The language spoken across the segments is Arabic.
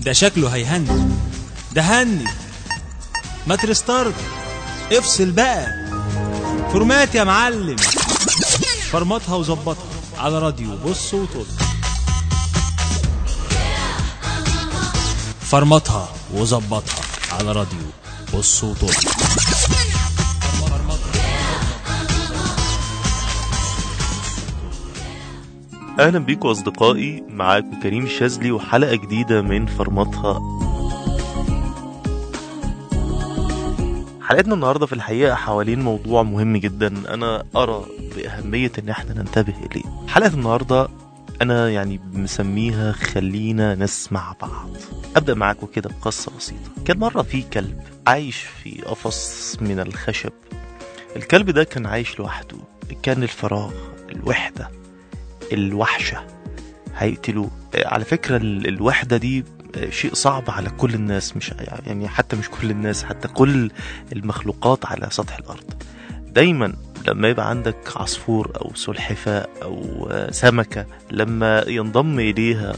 ده شكله هيهنج. ده هنج. ما ت restart افصل بقى. format يا معلم. فرمطها وظبطها. على راديو. بص وطل فرمطها وظبطها. على راديو. بص وطل أهلا بيكم أصدقائي معاكم كريم الشاذلي وحلقة جديدة من فرمطها حلقتنا النهارده في الحقيقة حوالين موضوع مهم جدا أنا أرى بأهمية إن إحنا ننتبه إليه. حلقة النهارده أنا يعني مسميها خلينا نسمع بعض. أبدأ معاكم كده بقصة بسيطة. كان مرة في كلب عايش في قفص من الخشب. الكلب ده كان عايش لوحده. كان الفراغ الوحدة. الوحشة هيقتلوه. على فكرة ال- الوحدة دي شيء صعب على كل الناس مش يعني حتى مش كل الناس حتى كل المخلوقات على سطح الأرض. دايما لما يبقى عندك عصفور أو سلحفاة أو سمكة لما ينضم إليها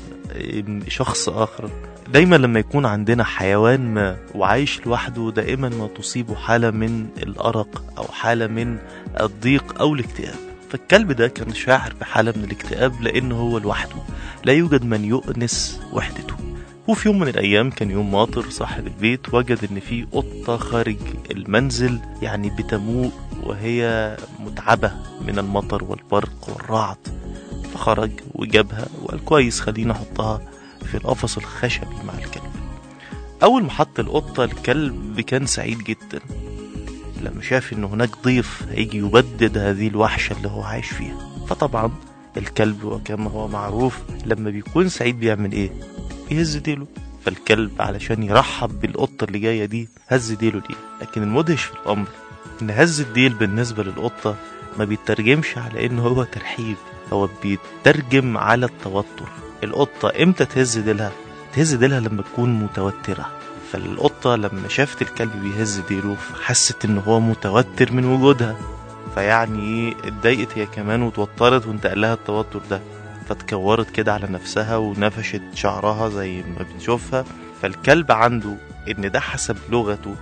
شخص آخر دايما لما يكون عندنا حيوان ما وعايش لوحده دائما ما تصيبه حالة من الأرق أو حالة من الضيق أو الاكتئاب. فالكلب ده كان شاعر بحالة من الاكتئاب لأنه هو لوحده. لا يوجد من يؤنس وحدته. وفي يوم من الأيام كان يوم ماطر صاحب البيت وجد إن في قطة خارج المنزل يعني بتموء وهي متعبة من المطر والبرق والرعد. فخرج وجابها وقال كويس خلينا أحطها في القفص الخشبي مع الكلب. أول ما حط القطة الكلب كان سعيد جدا. لما شاف إن هناك ضيف هيجي يبدد هذه الوحشة اللي هو عايش فيها. فطبعا الكلب وكما هو معروف لما بيكون سعيد بيعمل إيه؟ بيهز ديله. فالكلب علشان يرحب بالقطة اللي جاية دي هز ديله ليه لكن المدهش في الأمر إن هز الديل بالنسبة للقطة ما بيترجمش على انه هو ترحيب. هو بيترجم على التوتر. القطة إمتى تهز ديلها؟ تهز ديلها لما تكون متوترة. فالقطة لما شافت الكلب بيهز ديله حست إن هو متوتر من وجودها. فيعني إيه اتضايقت هي كمان وتوترت وانتقل لها التوتر ده. فتكورت كده على نفسها ونفشت شعرها زي ما بنشوفها. فالكلب عنده إن ده حسب لغته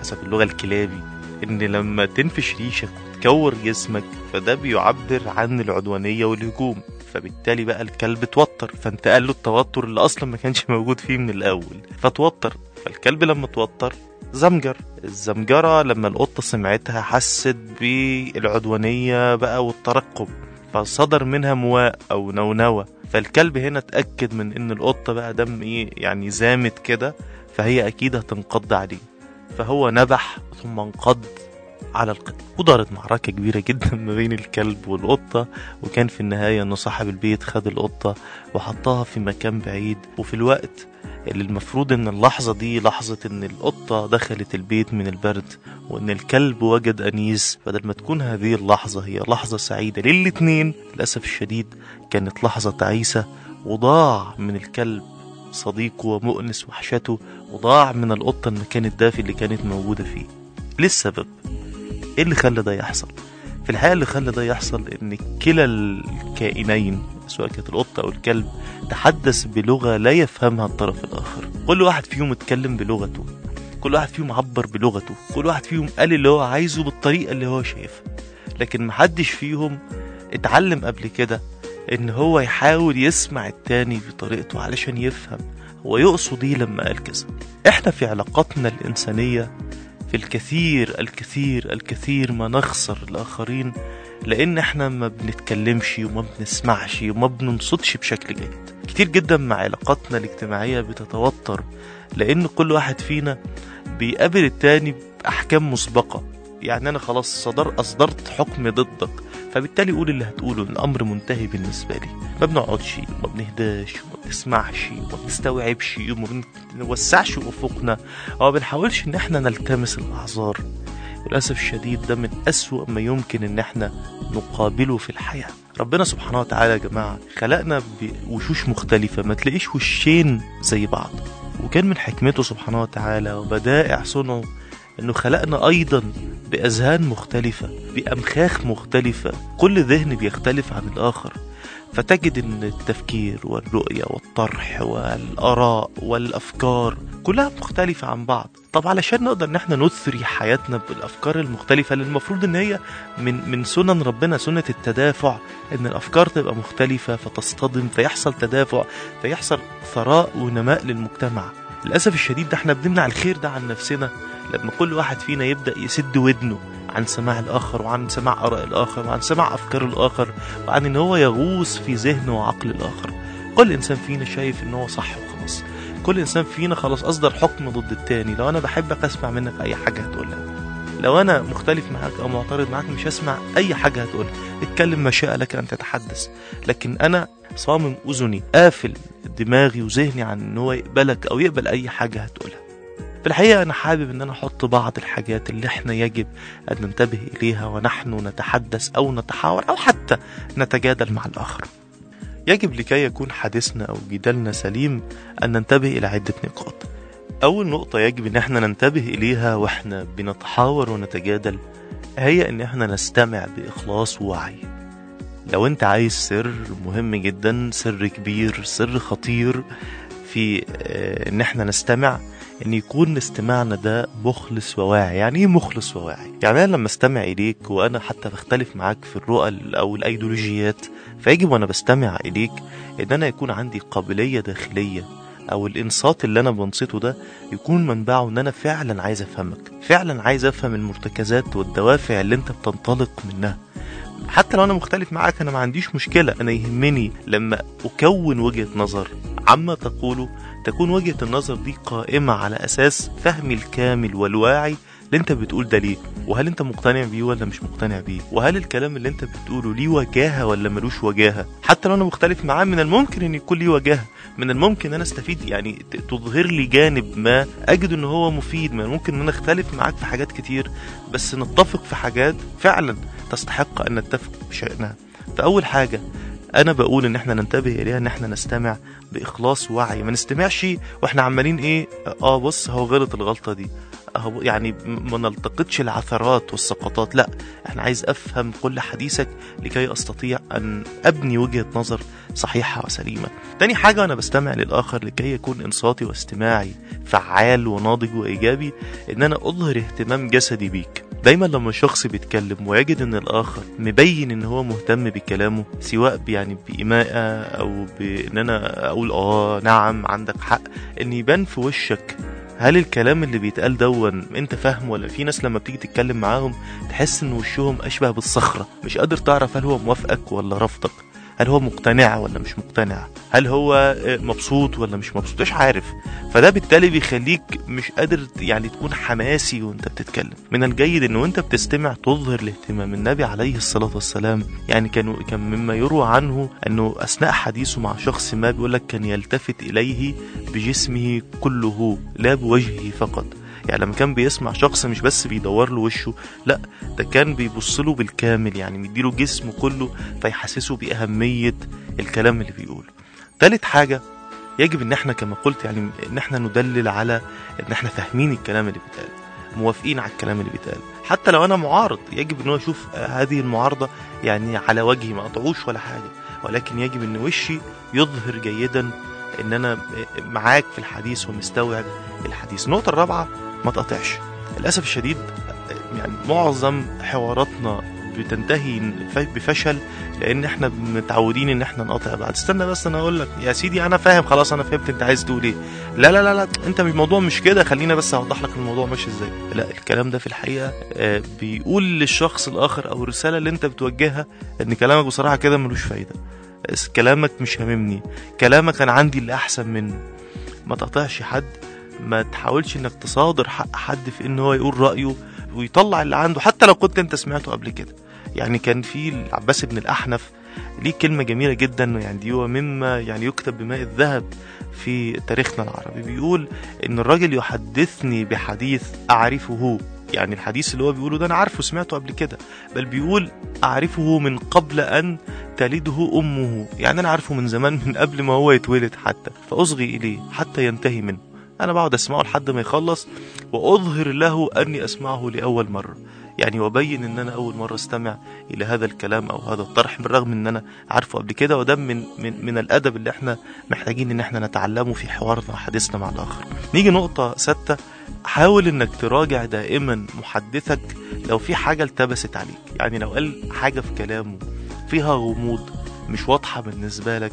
حسب اللغة الكلابي. إن لما تنفش ريشك وتكور جسمك فده بيعبر عن العدوانية والهجوم. فبالتالي بقى الكلب اتوتر. فانتقل له التوتر اللي أصلا ما كانش موجود فيه من الأول. فتوتر. فالكلب لما توتر زمجر. الزمجرة لما القطة سمعتها حست بالعدوانية بقى والترقب. فصدر منها مواء أو نونوة. فالكلب هنا اتأكد من إن القطة بقى دم إيه يعني زامت كده. فهي أكيد هتنقض عليه. فهو نبح ثم انقض على القط ودارت معركة كبيرة جدا ما بين الكلب والقطة وكان في النهاية إن صاحب البيت خد القطة وحطها في مكان بعيد. وفي الوقت اللي المفروض إن اللحظة دي لحظة إن القطة دخلت البيت من البرد وإن الكلب وجد أنيس بدل ما تكون هذه اللحظة هي لحظة سعيدة للاتنين للأسف الشديد كانت لحظة تعيسة وضاع من الكلب صديقه ومؤنس وحشته وضاع من القطة المكان الدافي اللي كانت موجودة فيه. ليه السبب؟ إيه اللي خلى ده يحصل؟ في الحقيقة اللي خلى ده يحصل إن كلا الكائنين سواء كانت القطة أو الكلب تحدث بلغة لا يفهمها الطرف الآخر. كل واحد فيهم اتكلم بلغته. كل واحد فيهم عبر بلغته. كل واحد فيهم قال اللي هو عايزه بالطريقة اللي هو شايفها. لكن محدش فيهم اتعلم قبل كده إن هو يحاول يسمع التاني بطريقته علشان يفهم. هو يقصد إيه لما قال كذا؟ إحنا في علاقاتنا الإنسانية في الكثير الكثير الكثير ما نخسر الآخرين لأن إحنا ما بنتكلمش وما بنسمعش وما بننصتش بشكل جيد. كتير جدا مع علاقاتنا الاجتماعية بتتوتر لأن كل واحد فينا بيقابل التاني بأحكام مسبقة. يعني أنا خلاص صدر أصدرت حكم ضدك فبالتالي قول اللي هتقوله الأمر منتهي بالنسبة لي. ما بنقعدش وما بنهداش. بنسمعش وما بنستوعبش وما بنوسعش أفقنا. وما بنحاولش إن إحنا نلتمس الأعذار. وللأسف الشديد ده من أسوأ ما يمكن إن إحنا نقابله في الحياة. ربنا سبحانه وتعالى يا جماعة خلقنا بوشوش مختلفة ما تلاقيش وشين زي بعض. وكان من حكمته سبحانه وتعالى وبدائع صنعه إنه خلقنا أيضا بأذهان مختلفة بأمخاخ مختلفة. كل ذهن بيختلف عن الآخر. فتجد إن التفكير والرؤية والطرح والآراء والأفكار كلها مختلفة عن بعض. طب علشان نقدر إن إحنا نثري حياتنا بالأفكار المختلفة اللي المفروض إن هي من من سنن ربنا سنة التدافع إن الأفكار تبقى مختلفة فتصطدم فيحصل تدافع فيحصل ثراء ونماء للمجتمع. للأسف الشديد ده إحنا بنمنع الخير ده عن نفسنا. لما كل واحد فينا يبدأ يسد ودنه عن سماع الآخر وعن سماع آراء الآخر وعن سماع أفكار الآخر وعن إن هو يغوص في ذهن وعقل الآخر. كل إنسان فينا شايف إن هو صح وخلاص. كل إنسان فينا خلاص أصدر حكم ضد التاني. لو أنا بحبك أسمع منك أي حاجة هتقولها لو أنا مختلف معاك أو معترض معاك مش هسمع أي حاجة هتقولها اتكلم ما شاء لك ان تتحدث. لكن أنا صامم أذني قافل دماغي وذهني عن إن هو يقبلك أو يقبل أي حاجة هتقولها. في الحقيقة أنا حابب أن أنا أحط بعض الحاجات اللي إحنا يجب أن ننتبه إليها ونحن نتحدث أو نتحاور أو حتى نتجادل مع الآخر. يجب لكي يكون حديثنا أو جدالنا سليم أن ننتبه إلى عدة نقاط. أول نقطة يجب أن إحنا ننتبه إليها وإحنا بنتحاور ونتجادل هي أن إحنا نستمع بإخلاص ووعي. لو أنت عايز سر مهم جدا سر كبير سر خطير في إن إحنا نستمع إن يكون استماعنا ده مخلص وواعي. يعني إيه مخلص وواعي؟ يعني أنا لما أستمع إليك وأنا حتى بختلف معاك في الرؤى أو الأيديولوجيات فيجب وأنا بستمع إليك إن أنا يكون عندي قابلية داخلية أو الإنصات اللي أنا بنصته ده يكون منبعه إن أنا فعلا عايز أفهمك. فعلا عايز أفهم المرتكزات والدوافع اللي أنت بتنطلق منها. حتى لو أنا مختلف معاك أنا ما عنديش مشكلة. أنا يهمني لما أكون وجهة نظر عما تقوله تكون وجهة النظر دي قائمة على أساس فهمي الكامل والواعي اللي أنت بتقول ده ليه وهل أنت مقتنع بيه ولا مش مقتنع بيه؟ وهل الكلام اللي أنت بتقوله ليه وجاهة ولا ملوش وجاهة؟ حتى لو أنا مختلف معاه من الممكن إن يكون ليه وجاهة من الممكن إن أنا أستفيد يعني تظهر لي جانب ما أجد إن هو مفيد من الممكن إن أنا أختلف معاك في حاجات كتير بس نتفق في حاجات فعلا تستحق أن نتفق بشأنها فأول حاجة أنا بقول إن إحنا ننتبه إليها إن إحنا نستمع بإخلاص ووعي. ما نستمعش وإحنا عمالين إيه آه بص هو غلط الغلطة دي. يعني ما نلتقطش العثرات والسقطات. لأ إحنا عايز أفهم كل حديثك لكي أستطيع أن أبني وجهة نظر صحيحة وسليمة. تاني حاجة أنا بستمع للآخر لكي يكون إنصاتي واستماعي فعال وناضج وإيجابي إن أنا أظهر اهتمام جسدي بيك. دايما لما الشخص بيتكلم ويجد إن الآخر مبين إن هو مهتم بكلامه سواء يعني بإيماءة أو بإن أنا أقول آه نعم عندك حق إن يبان في وشك هل الكلام اللي بيتقال دون أنت فاهمه ولا في ناس لما بتيجي تتكلم معاهم تحس إن وشهم أشبه بالصخرة مش قادر تعرف هل هو موافقك ولا رافضك هل هو مقتنع ولا مش مقتنع؟ هل هو مبسوط ولا مش مبسوط؟ مش عارف. فده بالتالي بيخليك مش قادر يعني تكون حماسي وانت بتتكلم. من الجيد إن وانت بتستمع تظهر الاهتمام النبي عليه الصلاة والسلام. يعني كان كان مما يروى عنه إنه أثناء حديثه مع شخص ما بيقول لك كان يلتفت إليه بجسمه كله لا بوجهه فقط. يعني لما كان بيسمع شخص مش بس بيدور له وشه لا ده كان بيبص له بالكامل يعني مديله جسمه كله فيحسسه بأهمية الكلام اللي بيقوله. تالت حاجة يجب إن إحنا كما قلت يعني إن إحنا ندلل على إن إحنا فاهمين الكلام اللي بيتقال موافقين على الكلام اللي بيتقال. حتى لو أنا معارض يجب إن هو يشوف هذه المعارضة يعني على وجهي ما أقطعوش ولا حاجة. ولكن يجب إن وشي يظهر جيدا إن أنا معاك في الحديث ومستوعب الحديث. النقطة الرابعة ما تقطعش. للأسف الشديد يعني معظم حواراتنا بتنتهي بفشل لأن إحنا متعودين إن إحنا نقاطع بعض. استنى بس أنا أقول لك يا سيدي أنا فاهم خلاص أنا فهمت أنت عايز تقول إيه. لا لا لا لا أنت الموضوع مش كده. خلينا بس أوضح لك الموضوع ماشي إزاي. لا الكلام ده في الحقيقة بيقول للشخص الآخر أو الرسالة اللي أنت بتوجهها إن كلامك بصراحة كده ملوش فايدة. كلامك مش هاممني. كلامك أنا عندي اللي أحسن منه. ما تقطعش حد. ما تحاولش إنك تصادر حق حد في إن هو يقول رأيه ويطلع اللي عنده حتى لو كنت أنت سمعته قبل كده. يعني كان في العباس بن الأحنف ليه كلمة جميلة جدا يعني دي هو مما يعني يكتب بماء الذهب في تاريخنا العربي. بيقول إن الراجل يحدثني بحديث أعرفه يعني الحديث اللي هو بيقوله ده أنا عارفه سمعته قبل كده. بل بيقول أعرفه من قبل أن تلده أمه يعني أنا عارفه من زمان من قبل ما هو يتولد حتى. فأصغي إليه حتى ينتهي منه. أنا بقعد أسمعه لحد ما يخلص وأظهر له أني أسمعه لأول مرة. يعني وأبين إن أنا أول مرة أستمع إلى هذا الكلام أو هذا الطرح بالرغم إن أنا عارفه قبل كده وده من من من الأدب اللي إحنا محتاجين إن إحنا نتعلمه في حوارنا وحديثنا مع الآخر. نيجي نقطة ستة حاول إنك تراجع دائما محدثك لو في حاجة التبست عليك. يعني لو قال حاجة في كلامه فيها غموض مش واضحة بالنسبة لك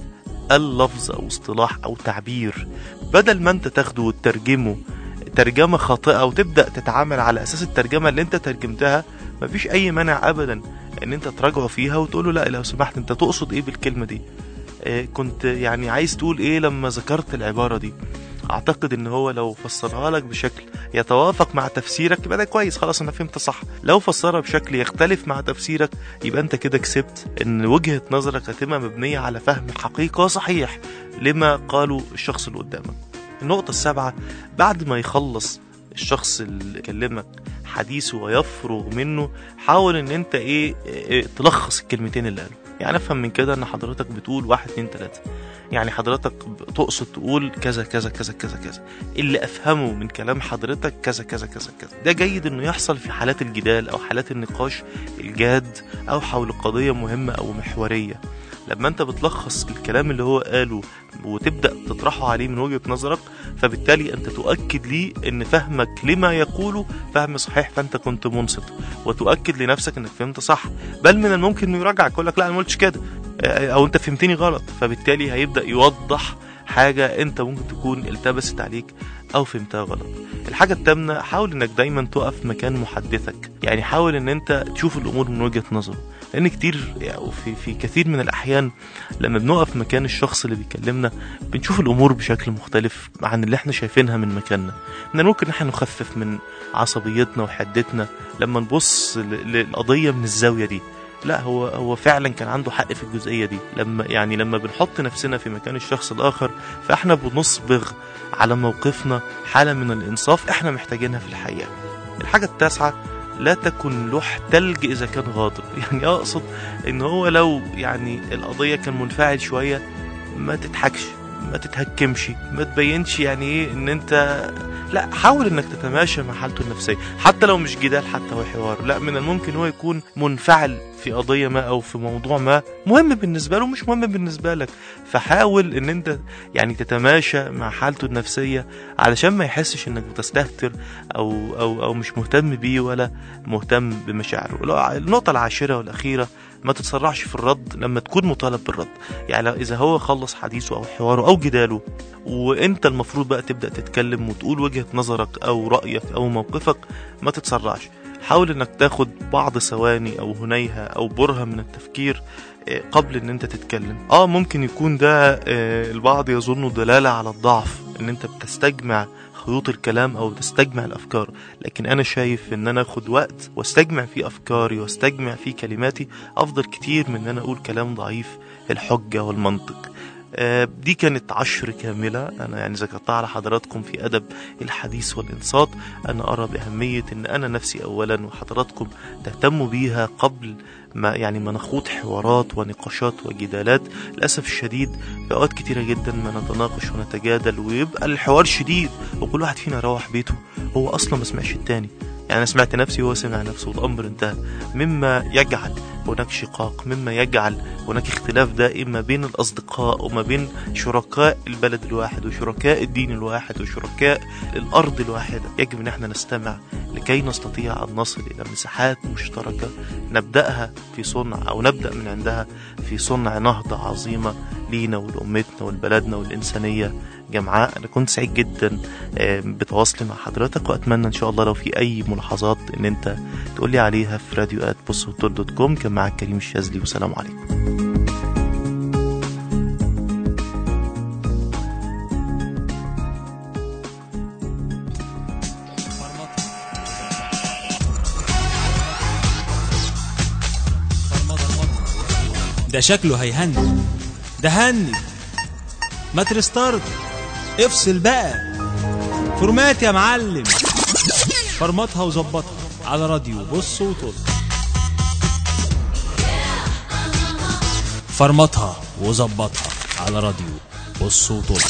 قال لفظ أو اصطلاح أو تعبير. بدل ما أنت تاخده وتترجمه ترجمة خاطئة وتبدأ تتعامل على أساس الترجمة اللي أنت ترجمتها مفيش أي مانع ابدا إن أنت تراجعه فيها وتقول له لا لو سمحت أنت تقصد إيه بالكلمة دي؟ آه كنت يعني عايز تقول إيه لما ذكرت العبارة دي؟ أعتقد إن هو لو فسرها لك بشكل يتوافق مع تفسيرك يبقى ده كويس خلاص أنا فهمت صح. لو فسرها بشكل يختلف مع تفسيرك يبقى أنت كده كسبت إن وجهة نظرك هتبقى مبنية على فهم حقيقة صحيح لما قاله الشخص اللي قدامك. النقطة السابعة بعد ما يخلص الشخص اللي كلمك حديثه ويفرغ منه حاول إن أنت إيه, إيه تلخص الكلمتين اللي قاله. يعني أفهم من كده إن حضرتك بتقول واحد اتنين تلاتة. يعني حضرتك تقصد تقول كذا كذا كذا كذا كذا. اللي أفهمه من كلام حضرتك كذا كذا كذا كذا. ده جيد إنه يحصل في حالات الجدال أو حالات النقاش الجاد أو حول قضية مهمة أو محورية. لما أنت بتلخص الكلام اللي هو قاله وتبدأ تطرحه عليه من وجهة نظرك فبالتالي أنت تؤكد ليه إن فهمك لما يقوله فهم صحيح فأنت كنت منصت وتؤكد لنفسك إنك فهمت صح. بل من الممكن إنه يراجعك يقول لك لا أنا ما قلتش كده. أو أنت فهمتني غلط. فبالتالي هيبدأ يوضح حاجة أنت ممكن تكون التبست عليك أو فهمتها غلط الحاجة الثامنه حاول إنك دايما تقف مكان محدثك. يعني حاول إن أنت تشوف الأمور من وجهة نظره لأن كتير يعني في في كثير من الأحيان لما بنقف مكان الشخص اللي بيكلمنا بنشوف الأمور بشكل مختلف عن اللي إحنا شايفينها من مكاننا. من ممكن إحنا نخفف من عصبيتنا وحدتنا لما نبص للقضيه من الزاوية دي. لا هو هو فعلا كان عنده حق في الجزئية دي. لما يعني لما بنحط نفسنا في مكان الشخص الآخر فإحنا بنصبغ على موقفنا حالة من الإنصاف إحنا محتاجينها في الحقيقة. الحاجة التاسعة لا تكن لوح تلج إذا كان غاضب يعني أقصد إن هو لو يعني القضية كان منفعل شوية ما تضحكش. ما تتهكمش ما تبينش يعني إيه إن أنت لا حاول إنك تتماشى مع حالته النفسية. حتى لو مش جدال حتى هو حوار. لا من الممكن هو يكون منفعل في قضية ما أو في موضوع ما مهم بالنسبة له مش مهم بالنسبة لك. فحاول إن أنت يعني تتماشى مع حالته النفسية علشان ما يحسش إنك بتستهتر أو أو أو مش مهتم بيه ولا مهتم بمشاعره. النقطة العاشرة والأخيرة ما تتسرعش في الرد لما تكون مطالب بالرد. يعني إذا هو خلص حديثه أو حواره أو جداله وأنت المفروض بقى تبدأ تتكلم وتقول وجهة نظرك أو رأيك أو موقفك ما تتسرعش. حاول إنك تاخد بعض ثواني أو هنيهة أو برهة من التفكير قبل إن أنت تتكلم. آه ممكن يكون ده البعض يظنه دلالة على الضعف. إن أنت بتستجمع خيوط الكلام أو تستجمع الأفكار لكن أنا شايف إن أنا آخد وقت واستجمع فيه أفكاري واستجمع فيه كلماتي أفضل كتير من إن أنا أقول كلام ضعيف الحجة والمنطق. دي كانت عشر كاملة. أنا يعني ذكرتها على حضراتكم في أدب الحديث والإنصات. أنا أرى بأهمية أن أنا نفسي أولا وحضراتكم تهتموا بيها قبل ما يعني ما نخوض حوارات ونقاشات وجدالات. للأسف الشديد في أوقات كتيرة جدا ما نتناقش ونتجادل ويبقى الحوار شديد وكل واحد فينا يروح بيته. هو أصلا ما سمعش التاني. يعني أنا سمعت نفسي وهو سمع نفسه والأمر انتهى. مما يجعل هناك شقاق مما يجعل هناك اختلاف دائم ما بين الأصدقاء وما بين شركاء البلد الواحد وشركاء الدين الواحد وشركاء الأرض الواحدة. يجب أن إحنا نستمع لكي نستطيع أن نصل إلى مساحات مشتركة نبدأها في صنع أو نبدأ من عندها في صنع نهضة عظيمة لينا ولأمتنا ولبلدنا والإنسانية. جمعاء أنا كنت سعيد جدا بتواصلي مع حضرتك وأتمنى إن شاء الله لو في أي ملاحظات إن أنت تقولي عليها في راديو at dot com كان معاك كريم الشاذلي والسلام عليكم. ده شكله هيهنج ده هنج ما ت restart افصل بقى. format يا معلم. فرمطها وظبطها. على راديو. بص وطل فرمطها وظبطها على راديو بص وطل